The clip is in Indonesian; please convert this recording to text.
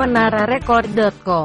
menararecord.com